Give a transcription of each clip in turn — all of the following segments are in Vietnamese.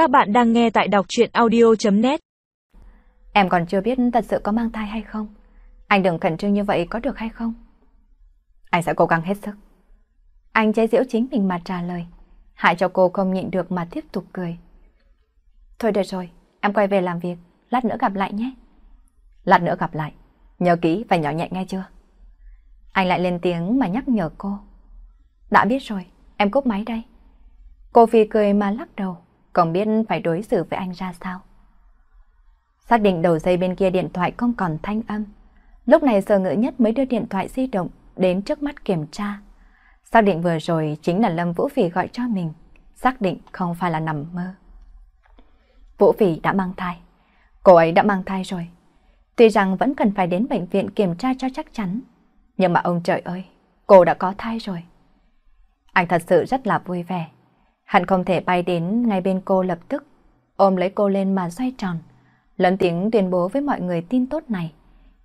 Các bạn đang nghe tại đọc chuyện audio.net Em còn chưa biết thật sự có mang thai hay không. Anh đừng khẩn trương như vậy có được hay không? Anh sẽ cố gắng hết sức. Anh chế giễu chính mình mà trả lời. Hại cho cô không nhịn được mà tiếp tục cười. Thôi được rồi, em quay về làm việc. Lát nữa gặp lại nhé. Lát nữa gặp lại. Nhớ kỹ và nhỏ nhẹ nghe chưa? Anh lại lên tiếng mà nhắc nhở cô. Đã biết rồi, em cúp máy đây. Cô Phi cười mà lắc đầu, không biết phải đối xử với anh ra sao. Xác định đầu dây bên kia điện thoại không còn thanh âm. Lúc này sở ngữ nhất mới đưa điện thoại di động đến trước mắt kiểm tra. Xác định vừa rồi chính là Lâm Vũ Phỉ gọi cho mình. Xác định không phải là nằm mơ. Vũ Phỉ đã mang thai. Cô ấy đã mang thai rồi. Tuy rằng vẫn cần phải đến bệnh viện kiểm tra cho chắc chắn. Nhưng mà ông trời ơi, cô đã có thai rồi. Anh thật sự rất là vui vẻ. Hắn không thể bay đến ngay bên cô lập tức, ôm lấy cô lên mà xoay tròn, lớn tiếng tuyên bố với mọi người tin tốt này.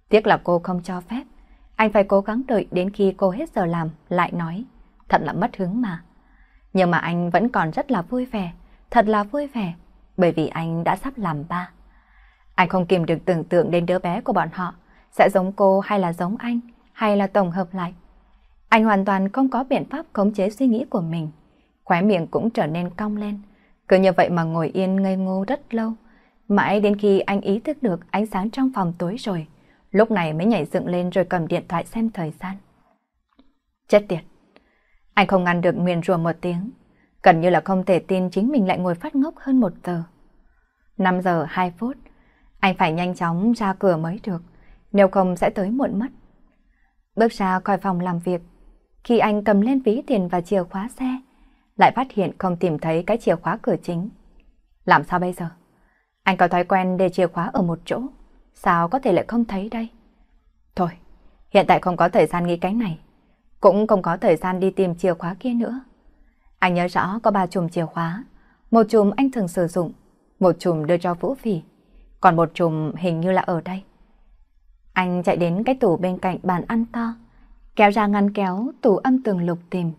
Tiếc là cô không cho phép, anh phải cố gắng đợi đến khi cô hết giờ làm, lại nói, thật là mất hứng mà. Nhưng mà anh vẫn còn rất là vui vẻ, thật là vui vẻ, bởi vì anh đã sắp làm ba. Anh không kìm được tưởng tượng đến đứa bé của bọn họ, sẽ giống cô hay là giống anh, hay là tổng hợp lại. Anh hoàn toàn không có biện pháp khống chế suy nghĩ của mình. Khóe miệng cũng trở nên cong lên. Cứ như vậy mà ngồi yên ngây ngô rất lâu. Mãi đến khi anh ý thức được ánh sáng trong phòng tối rồi. Lúc này mới nhảy dựng lên rồi cầm điện thoại xem thời gian. Chết tiệt. Anh không ngăn được nguyền rùa một tiếng. Gần như là không thể tin chính mình lại ngồi phát ngốc hơn một giờ. 5 giờ 2 phút. Anh phải nhanh chóng ra cửa mới được. Nếu không sẽ tới muộn mất. Bước ra khỏi phòng làm việc. Khi anh cầm lên ví tiền và chìa khóa xe, lại phát hiện không tìm thấy cái chìa khóa cửa chính. Làm sao bây giờ? Anh có thói quen để chìa khóa ở một chỗ, sao có thể lại không thấy đây? Thôi, hiện tại không có thời gian nghĩ cái này, cũng không có thời gian đi tìm chìa khóa kia nữa. Anh nhớ rõ có ba chùm chìa khóa, một chùm anh thường sử dụng, một chùm đưa cho Vũ Phỉ, còn một chùm hình như là ở đây. Anh chạy đến cái tủ bên cạnh bàn ăn to, kéo ra ngăn kéo tủ âm tường lục tìm.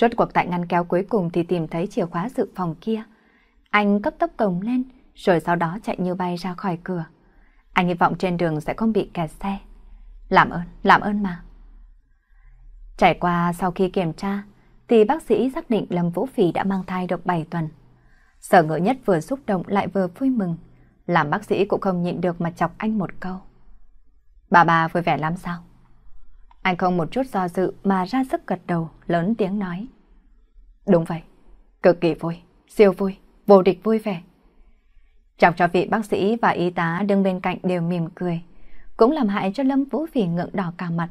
Rốt cuộc tại ngăn kéo cuối cùng thì tìm thấy chìa khóa dự phòng kia. Anh cấp tốc cổng lên, rồi sau đó chạy như bay ra khỏi cửa. Anh hy vọng trên đường sẽ không bị kẹt xe. Làm ơn, làm ơn mà. Trải qua sau khi kiểm tra, thì bác sĩ xác định Lâm Vũ Phỉ đã mang thai được 7 tuần. Sở ngỡ nhất vừa xúc động lại vừa vui mừng, làm bác sĩ cũng không nhịn được mà chọc anh một câu. Bà bà vui vẻ lắm sao? Anh không một chút do dự mà ra sức gật đầu, lớn tiếng nói. Đúng vậy, cực kỳ vui, siêu vui, vô địch vui vẻ. Chọc cho vị bác sĩ và y tá đứng bên cạnh đều mỉm cười, cũng làm hại cho Lâm Vũ Phỉ ngượng đỏ cả mặt.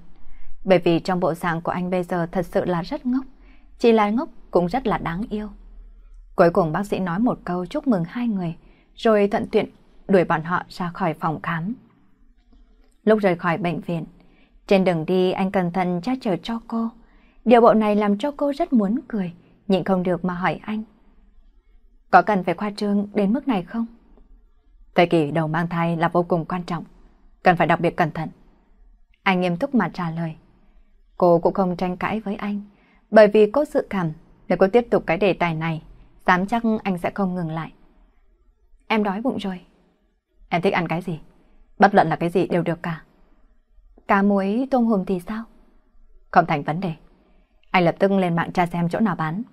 Bởi vì trong bộ dạng của anh bây giờ thật sự là rất ngốc, chỉ là ngốc cũng rất là đáng yêu. Cuối cùng bác sĩ nói một câu chúc mừng hai người, rồi thuận tiện đuổi bọn họ ra khỏi phòng khám. Lúc rời khỏi bệnh viện, trên đường đi anh cẩn thận tra chở cho cô. Điều bộ này làm cho cô rất muốn cười, nhịn không được mà hỏi anh. Có cần phải khoa trương đến mức này không? Thời kỳ đầu mang thai là vô cùng quan trọng, cần phải đặc biệt cẩn thận. Anh nghiêm túc mà trả lời. Cô cũng không tranh cãi với anh, bởi vì có dự cảm nếu cô tiếp tục cái đề tài này, dám chắc anh sẽ không ngừng lại. Em đói bụng rồi. Em thích ăn cái gì? Bất luận là cái gì đều được cả. Cá muối tôm hùm thì sao? Không thành vấn đề. Anh lập tức lên mạng tra xem chỗ nào bán.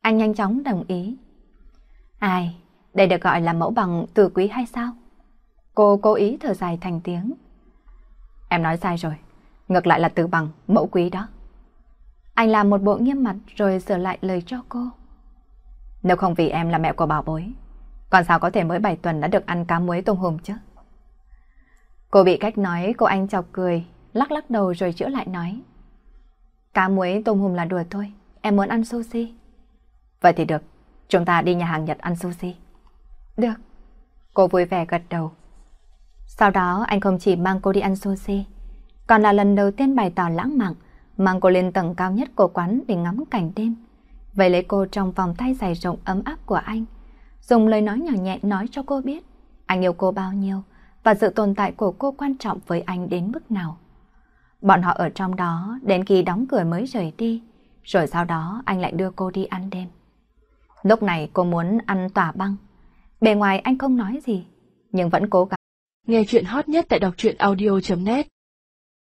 Anh nhanh chóng đồng ý. Ai, đây được gọi là mẫu bằng từ quý hay sao? Cô cố ý thở dài thành tiếng. Em nói sai rồi. Ngược lại là từ bằng, mẫu quý đó. Anh làm một bộ nghiêm mặt rồi sửa lại lời cho cô. Nếu không vì em là mẹ của bảo bối, còn sao có thể mới 7 tuần đã được ăn cá muối tôm hùm chứ? Cô bị cách nói cô anh chọc cười, lắc lắc đầu rồi chữa lại nói. Cá muối tôm hùm là đùa thôi, em muốn ăn sushi. Vậy thì được, chúng ta đi nhà hàng Nhật ăn sushi. Được. Cô vui vẻ gật đầu. Sau đó anh không chỉ mang cô đi ăn sushi, còn là lần đầu tiên bày tỏ lãng mạn, mang cô lên tầng cao nhất của quán để ngắm cảnh đêm. Vậy lấy cô trong vòng tay dài rộng ấm áp của anh, dùng lời nói nhỏ nhẹ nói cho cô biết anh yêu cô bao nhiêu, và sự tồn tại của cô quan trọng với anh đến mức nào. Bọn họ ở trong đó đến khi đóng cửa mới rời đi, rồi sau đó anh lại đưa cô đi ăn đêm. Lúc này cô muốn ăn tỏa băng, Bề ngoài anh không nói gì, nhưng vẫn cố gắng. Nghe chuyện hot nhất tại đọc truyện audio.net